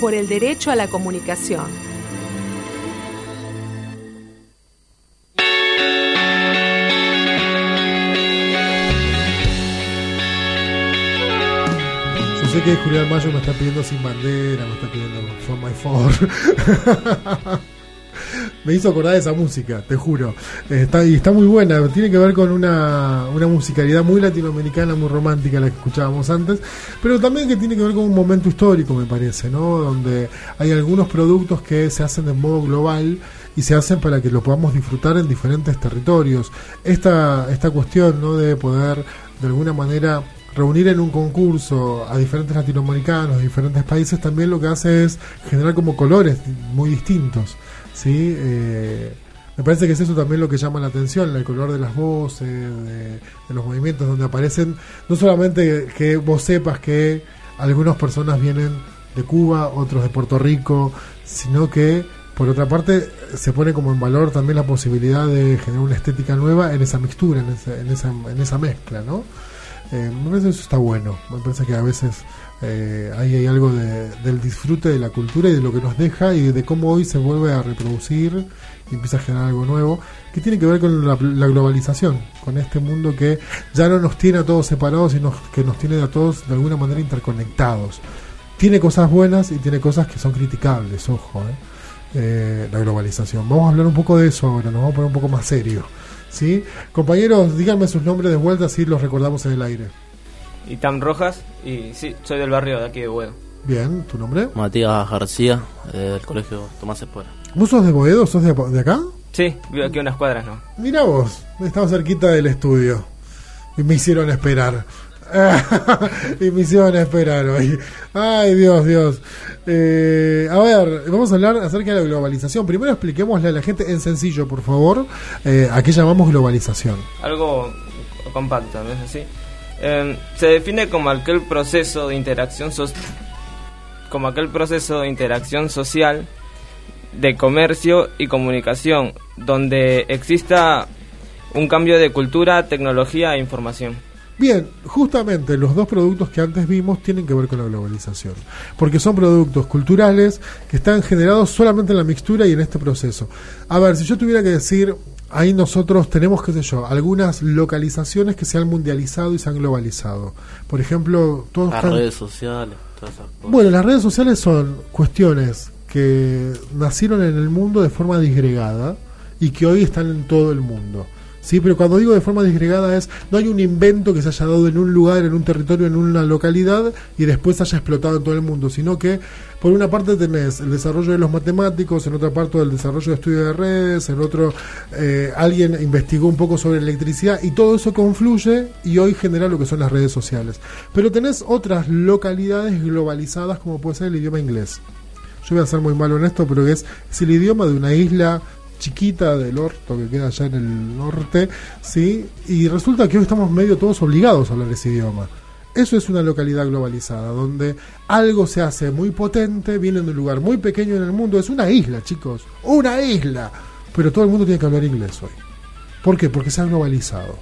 Speaker 5: por el derecho a la comunicación.
Speaker 2: Yo sé que Julián Mayo me está pidiendo sin bandera, me está pidiendo For My Four. me hizo acordar de esa música, te juro. Eh, Está, y está muy buena, tiene que ver con una, una musicalidad muy latinoamericana, muy romántica, la que escuchábamos antes, pero también que tiene que ver con un momento histórico, me parece, ¿no? Donde hay algunos productos que se hacen de modo global y se hacen para que lo podamos disfrutar en diferentes territorios. Esta, esta cuestión, ¿no? De poder, de alguna manera, reunir en un concurso a diferentes latinoamericanos diferentes países también lo que hace es generar como colores muy distintos sí Eh, me parece que es eso también lo que llama la atención el color de las voces de, de los movimientos donde aparecen no solamente que vos sepas que algunas personas vienen de Cuba otros de Puerto Rico sino que por otra parte se pone como en valor también la posibilidad de generar una estética nueva en esa mixtura en esa, en esa, en esa mezcla no eh, me parece que eso está bueno. Me parece que a veces eh, ahí hay algo de- del disfrute de la cultura y de lo que nos deja y de cómo hoy se vuelve a reproducir y empieza a generar algo nuevo que tiene que ver con la, la globalización, con este mundo que ya no nos tiene a todos separados, sino que nos tiene a todos de alguna manera interconectados. Tiene cosas buenas y tiene cosas que son criticables, ojo, eh. Eh, la globalización. Vamos a hablar un poco de eso ahora, nos vamos a poner un poco más serio. ¿sí? Compañeros, díganme sus nombres de vuelta así los recordamos en el aire.
Speaker 12: Itam Rojas y sí, soy del barrio de aquí de Huedo.
Speaker 2: Bien, ¿tu nombre?
Speaker 11: Matías García, del colegio Tomás Espuela.
Speaker 2: ¿Vos sos de Boedo? ¿Sos de, de acá?
Speaker 12: Sí, vivo aquí a unas cuadras, ¿no?
Speaker 2: Mira vos, estamos cerquita del estudio. Y me hicieron esperar. y me hicieron esperar hoy. Ay, Dios, Dios. Eh, a ver, vamos a hablar acerca de la globalización. Primero expliquémosle a la gente en sencillo, por favor, eh, a qué llamamos globalización.
Speaker 12: Algo compacto, ¿no es así? Eh, se define como aquel proceso de interacción como aquel proceso de interacción social de comercio y comunicación donde exista un cambio de cultura, tecnología e información.
Speaker 2: Bien, justamente los dos productos que antes vimos tienen que ver con la globalización, porque son productos culturales que están generados solamente en la mixtura y en este proceso. A ver, si yo tuviera que decir, ahí nosotros tenemos, qué sé yo, algunas localizaciones que se han mundializado y se han globalizado. Por ejemplo, todos
Speaker 11: Las
Speaker 2: están-
Speaker 11: redes sociales, todas esas cosas.
Speaker 2: bueno, las redes sociales son cuestiones que nacieron en el mundo de forma disgregada y que hoy están en todo el mundo. Sí, pero cuando digo de forma disgregada es no hay un invento que se haya dado en un lugar, en un territorio, en una localidad y después haya explotado en todo el mundo, sino que por una parte tenés el desarrollo de los matemáticos, en otra parte el desarrollo de estudio de redes, en otro eh, alguien investigó un poco sobre electricidad y todo eso confluye y hoy genera lo que son las redes sociales. Pero tenés otras localidades globalizadas como puede ser el idioma inglés. Yo voy a ser muy malo en esto, pero es, es el idioma de una isla chiquita del orto que queda allá en el norte, ¿sí? Y resulta que hoy estamos medio todos obligados a hablar ese idioma. Eso es una localidad globalizada, donde algo se hace muy potente, viene de un lugar muy pequeño en el mundo, es una isla, chicos, una isla, pero todo el mundo tiene que hablar inglés hoy. ¿Por qué? Porque se ha globalizado.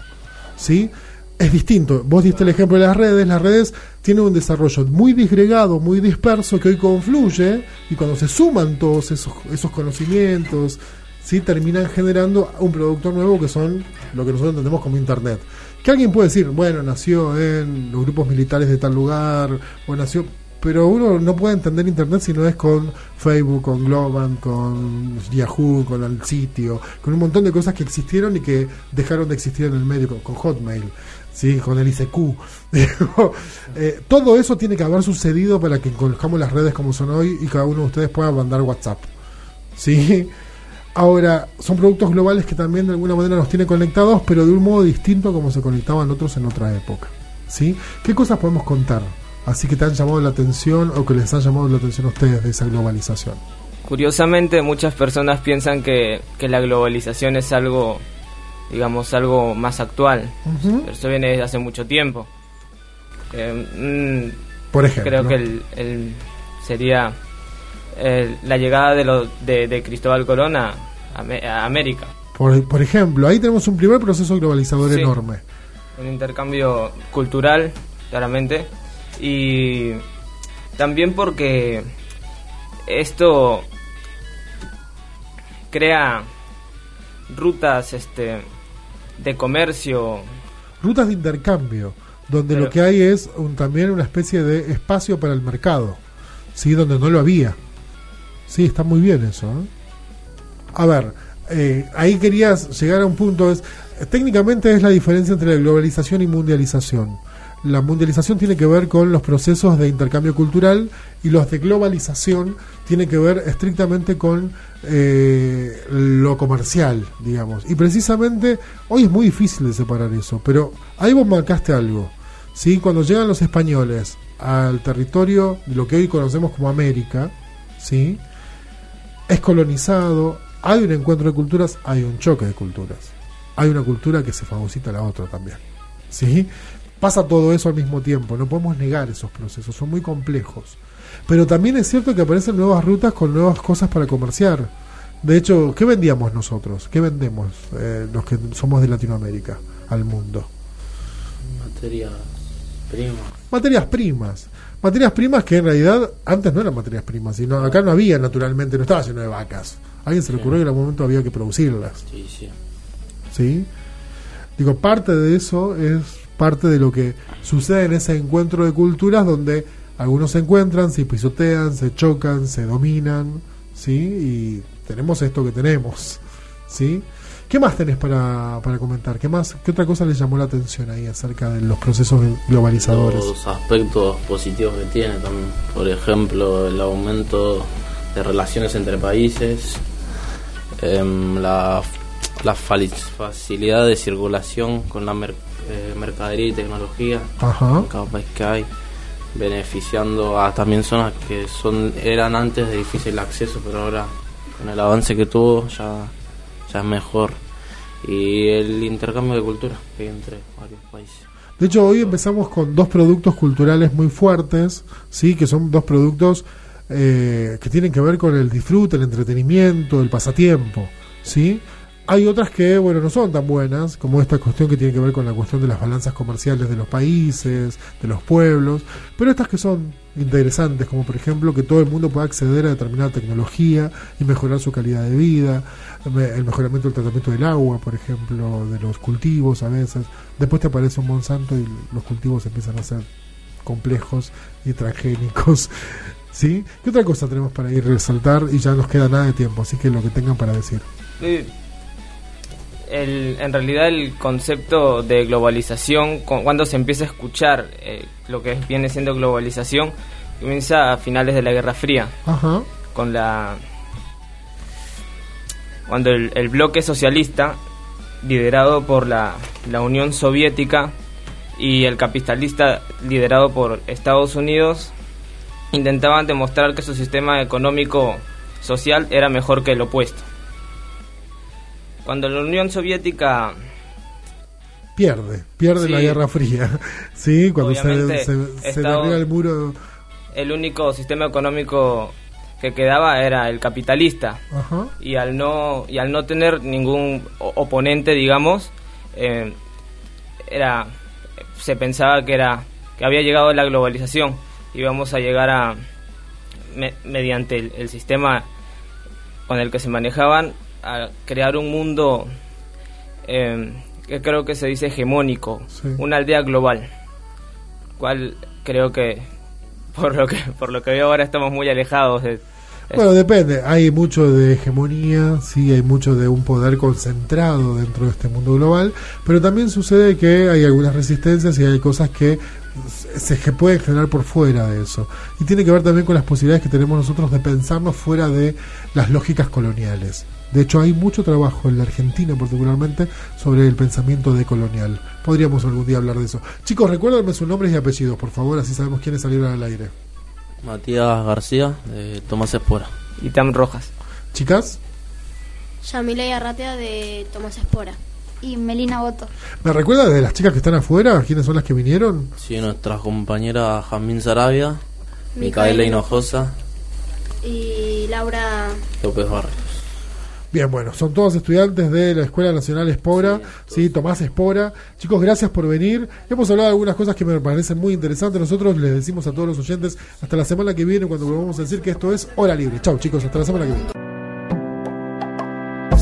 Speaker 2: ¿Sí? Es distinto. Vos diste el ejemplo de las redes. Las redes tienen un desarrollo muy disgregado, muy disperso, que hoy confluye y cuando se suman todos esos, esos conocimientos, ¿sí? terminan generando un producto nuevo que son lo que nosotros entendemos como Internet. Que alguien puede decir, bueno, nació en los grupos militares de tal lugar, o nació... Pero uno no puede entender Internet si no es con Facebook, con Globan, con Yahoo, con el sitio, con un montón de cosas que existieron y que dejaron de existir en el medio, con, Hotmail, ¿sí? con el ICQ. Eh, todo eso tiene que haber sucedido para que conozcamos las redes como son hoy y cada uno de ustedes pueda mandar WhatsApp. ¿sí? Ahora, son productos globales que también de alguna manera nos tienen conectados, pero de un modo distinto a como se conectaban otros en otra época. ¿sí? ¿Qué cosas podemos contar? Así que te han llamado la atención o que les han llamado la atención a ustedes de esa globalización.
Speaker 12: Curiosamente, muchas personas piensan que, que la globalización es algo, digamos, algo más actual. Pero eso viene desde hace mucho tiempo. Eh, mm,
Speaker 2: Por ejemplo.
Speaker 12: Creo que el, el- sería el- la llegada de, lo, de, de Cristóbal Colón a, a América.
Speaker 2: Por, por ejemplo, ahí tenemos un primer proceso globalizador
Speaker 12: Sí.
Speaker 2: enorme.
Speaker 12: Un intercambio cultural, claramente. Y también porque esto crea rutas este de comercio
Speaker 2: Rutas de intercambio, donde
Speaker 12: Pero-
Speaker 2: lo que hay es un- también una especie de espacio para el mercado, ¿sí? Donde no lo había. Sí, está muy bien eso. ¿eh? A ver, eh, ahí querías llegar a un punto. Es, técnicamente es la diferencia entre la globalización y mundialización. La mundialización tiene que ver con los procesos de intercambio cultural y los de globalización tienen que ver estrictamente con eh, lo comercial, digamos. Y precisamente hoy es muy difícil de separar eso, pero ahí vos marcaste algo. ¿sí? Cuando llegan los españoles al territorio de lo que hoy conocemos como América, ¿sí? es colonizado, hay un encuentro de culturas, hay un choque de culturas. Hay una cultura que se fagocita a la otra también. ¿sí? Pasa todo eso al mismo tiempo, no podemos negar esos procesos, son muy complejos. Pero también es cierto que aparecen nuevas rutas con nuevas cosas para comerciar. De hecho, ¿qué vendíamos nosotros? ¿Qué vendemos eh, los que somos de Latinoamérica al mundo?
Speaker 11: Materias primas.
Speaker 2: Materias primas. Materias primas que en realidad antes no eran materias primas, sino acá no había naturalmente, no estaba lleno de vacas. Alguien se le ocurrió que en algún momento había que producirlas.
Speaker 11: Sí, sí.
Speaker 2: ¿sí? Digo, parte de eso es parte de lo que sucede en ese encuentro de culturas donde algunos se encuentran, se pisotean, se chocan, se dominan, ¿sí? Y tenemos esto que tenemos, ¿sí? ¿Qué más tenés para, para comentar? ¿Qué más? ¿Qué otra cosa les llamó la atención ahí acerca de los procesos globalizadores?
Speaker 11: Los aspectos positivos que tiene también. Por ejemplo, el aumento de relaciones entre países, em, la, la facilidad de circulación con la mer- eh, mercadería y tecnología
Speaker 2: Ajá.
Speaker 11: en cada país que hay, beneficiando a también zonas que son eran antes de difícil acceso, pero ahora con el avance que tuvo ya, ya es mejor. Y el intercambio de cultura que hay entre varios países.
Speaker 2: De hecho, hoy empezamos con dos productos culturales muy fuertes, sí, que son dos productos eh, que tienen que ver con el disfrute, el entretenimiento, el pasatiempo, sí. Hay otras que, bueno, no son tan buenas, como esta cuestión que tiene que ver con la cuestión de las balanzas comerciales de los países, de los pueblos, pero estas que son interesantes, como por ejemplo que todo el mundo pueda acceder a determinada tecnología y mejorar su calidad de vida, el mejoramiento del tratamiento del agua, por ejemplo, de los cultivos a veces. Después te aparece un Monsanto y los cultivos empiezan a ser complejos y transgénicos. ¿Sí? ¿Qué otra cosa tenemos para ir a resaltar? Y ya nos queda nada de tiempo, así que lo que tengan para decir.
Speaker 12: Eh, el- en realidad el concepto de globalización, cu- cuando se empieza a escuchar eh, lo que viene siendo globalización, comienza a finales de la Guerra Fría,
Speaker 2: Ajá.
Speaker 12: con la cuando el, el bloque socialista, liderado por la, la Unión Soviética, y el capitalista, liderado por Estados Unidos, intentaban demostrar que su sistema económico social era mejor que el opuesto. Cuando la Unión Soviética
Speaker 2: Pierde, pierde
Speaker 12: Sí.
Speaker 2: la Guerra Fría. Sí, cuando se, se, derriba el muro.
Speaker 12: el único sistema económico que quedaba era el capitalista
Speaker 2: Ajá.
Speaker 12: y al no y al no tener ningún oponente digamos eh, era se pensaba que era que había llegado la globalización íbamos a llegar a me- mediante el, el sistema con el que se manejaban a crear un mundo eh, que creo que se dice hegemónico
Speaker 2: Sí.
Speaker 12: una aldea global cual creo que por lo que por lo que veo ahora estamos muy alejados de
Speaker 2: Bueno, depende. Hay mucho de hegemonía, sí, hay mucho de un poder concentrado dentro de este mundo global, pero también sucede que hay algunas resistencias y hay cosas que se que pueden generar por fuera de eso. Y tiene que ver también con las posibilidades que tenemos nosotros de pensarnos fuera de las lógicas coloniales. De hecho, hay mucho trabajo en la Argentina particularmente sobre el pensamiento decolonial. Podríamos algún día hablar de eso. Chicos, recuérdenme sus nombres y apellidos, por favor, así sabemos quiénes salieron al aire.
Speaker 11: Matías García, de Tomás Espora.
Speaker 12: y Tam Rojas
Speaker 2: Chicas,
Speaker 10: Yamilei Arratea de Tomás Espora.
Speaker 7: Y Melina Boto.
Speaker 2: ¿me recuerda de las chicas que están afuera? ¿Quiénes son las que vinieron?
Speaker 11: Sí, nuestra compañera Jamín Sarabia, Micaela. Hinojosa,
Speaker 10: Y Laura.
Speaker 11: López Barrios.
Speaker 2: Bien, bueno, son todos estudiantes de la Escuela Nacional Espora, sí, Tomás Espora. Chicos, gracias por venir. Hemos hablado de algunas cosas que me parecen muy interesantes. Nosotros les decimos a todos los oyentes hasta la semana que viene cuando volvamos a decir que esto es hora libre. Chau, chicos, hasta la semana que viene.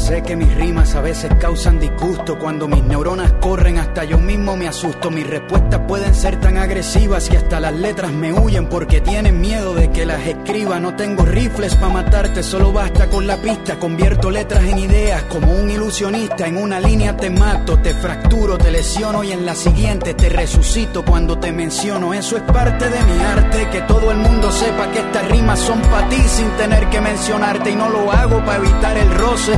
Speaker 17: Sé que mis rimas a veces causan disgusto cuando mis neuronas corren hasta yo mismo me asusto. Mis respuestas pueden ser tan agresivas que hasta las letras me huyen porque tienen miedo de que las escriba. No tengo rifles para matarte, solo basta con la pista. Convierto letras en ideas como un ilusionista. En una línea te mato, te fracturo, te lesiono y en la siguiente te resucito cuando te menciono. Eso es parte de mi arte, que todo el mundo sepa que estas rimas son para ti sin tener que mencionarte. Y no lo hago para evitar el roce,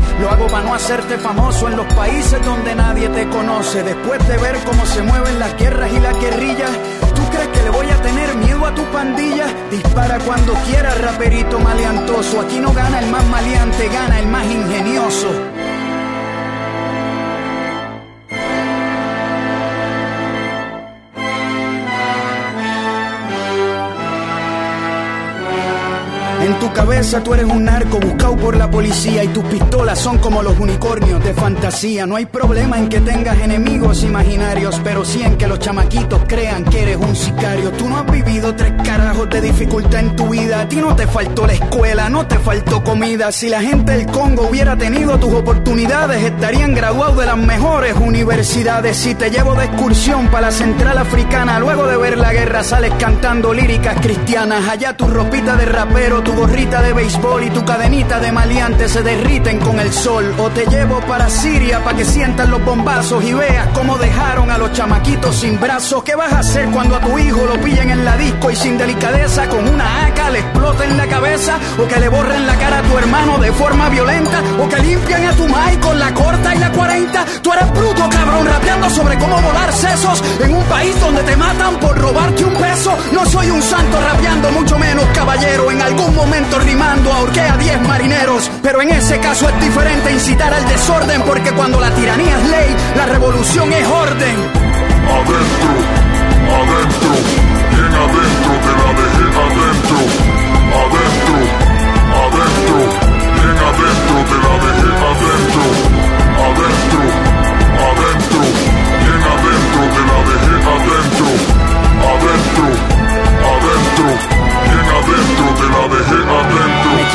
Speaker 17: para no hacerte famoso en los países donde nadie te conoce. Después de ver cómo se mueven las guerras y las guerrillas, ¿tú crees que le voy a tener miedo a tu pandilla? Dispara cuando quieras, raperito maleantoso. Aquí no gana el más maleante, gana el más ingenioso. Tu cabeza tú eres un narco buscado por la policía y tus pistolas son como los unicornios de fantasía. No hay problema en que tengas enemigos imaginarios, pero sí en que los chamaquitos crean que eres un sicario. Tú no has vivido tres carajos de dificultad en tu vida. A ti no te faltó la escuela, no te faltó comida. Si la gente del Congo hubiera tenido tus oportunidades, estarían graduados de las mejores universidades. Si te llevo de excursión para la central africana, luego de ver la guerra sales cantando líricas cristianas. Allá tu ropita de rapero, tu gorrita de béisbol y tu cadenita de maleante se derriten con el sol. O te llevo para Siria para que sientan los bombazos y veas cómo dejaron a los chamaquitos sin brazos. ¿Qué vas a hacer cuando a tu hijo lo pillen en la disco y sin delicadeza con una AK le exploten la cabeza? O que le borren la cara a tu hermano de forma violenta? O que limpian a tu mai con la corta y la 40? Tú eres bruto, cabrón, rapeando sobre cómo volar sesos en un país donde te matan por robarte un peso. No soy un santo rapeando, mucho menos caballero. En algún momento rimando ahorqué a 10 marineros. Pero en ese caso es diferente incitar al desorden, porque cuando la tiranía es ley, la revolución es orden.
Speaker 18: Adentro, adentro, bien adentro, te la dejé adentro. Adentro, adentro, bien adentro, te la dejé. Adentro,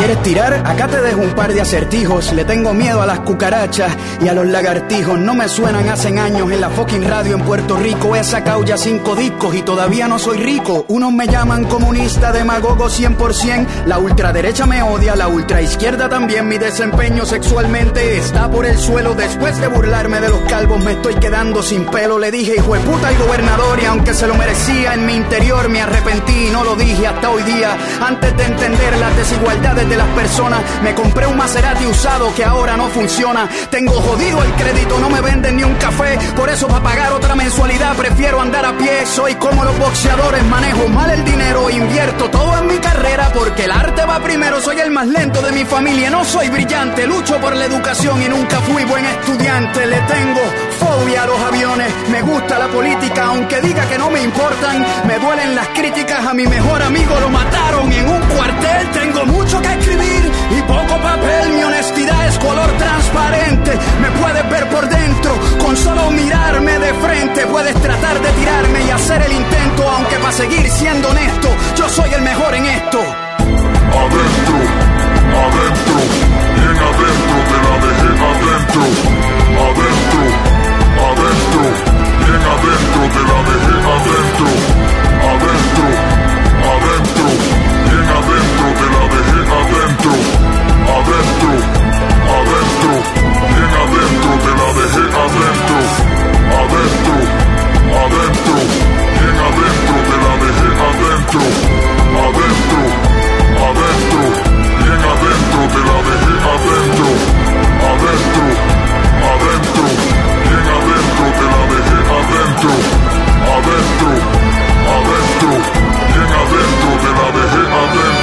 Speaker 17: quieres tirar? Acá te dejo un par de acertijos. Le tengo miedo a las cucarachas y a los lagartijos. No me suenan hacen años en la fucking radio en Puerto Rico. He sacado ya cinco discos y todavía no soy rico. Unos me llaman comunista, demagogo 100%. La ultraderecha me odia, la ultraizquierda también. Mi desempeño sexualmente está por el suelo. Después de burlarme de los calvos, me estoy quedando sin pelo. Le dije, hijo de puta al gobernador, y aunque se lo merecía, en mi interior me arrepentí. No lo dije hasta hoy día. Antes de entender las desigualdades de las personas, me compré un Maserati usado que ahora no funciona. Tengo jodido el crédito, no me venden ni un café. Por eso, para pagar otra mensualidad, prefiero andar a pie. Soy como los boxeadores, manejo mal el dinero, invierto todo en mi carrera porque el arte va primero. Soy el más lento de mi familia, no soy brillante. Lucho por la educación y nunca fui buen estudiante. Le tengo fobia a los aviones, me gusta la política, aunque diga que no me importan. Me duelen las críticas a mi mejor amigo, lo mataron en un cuartel. Tengo mucho que escribir y poco papel. Mi honestidad es color transparente. Me puedes ver por dentro con solo mirarme de frente. Puedes tratar de tirarme y hacer el intento, aunque para seguir siendo honesto, yo soy el mejor en esto.
Speaker 18: Adentro, adentro, bien adentro, te la dejé adentro. Adentro, adentro, bien adentro, te la dejé
Speaker 17: adentro, adentro, adentro, bien adentro, te la dejé adentro, adentro, adentro, bien adentro, te la dejé adentro, adentro, adentro, bien adentro, te la dejé adentro, adentro, adentro, bien adentro, te la dejé adentro, adentro. adentro, adentro, adentro, bien adentro de la dejé adentro.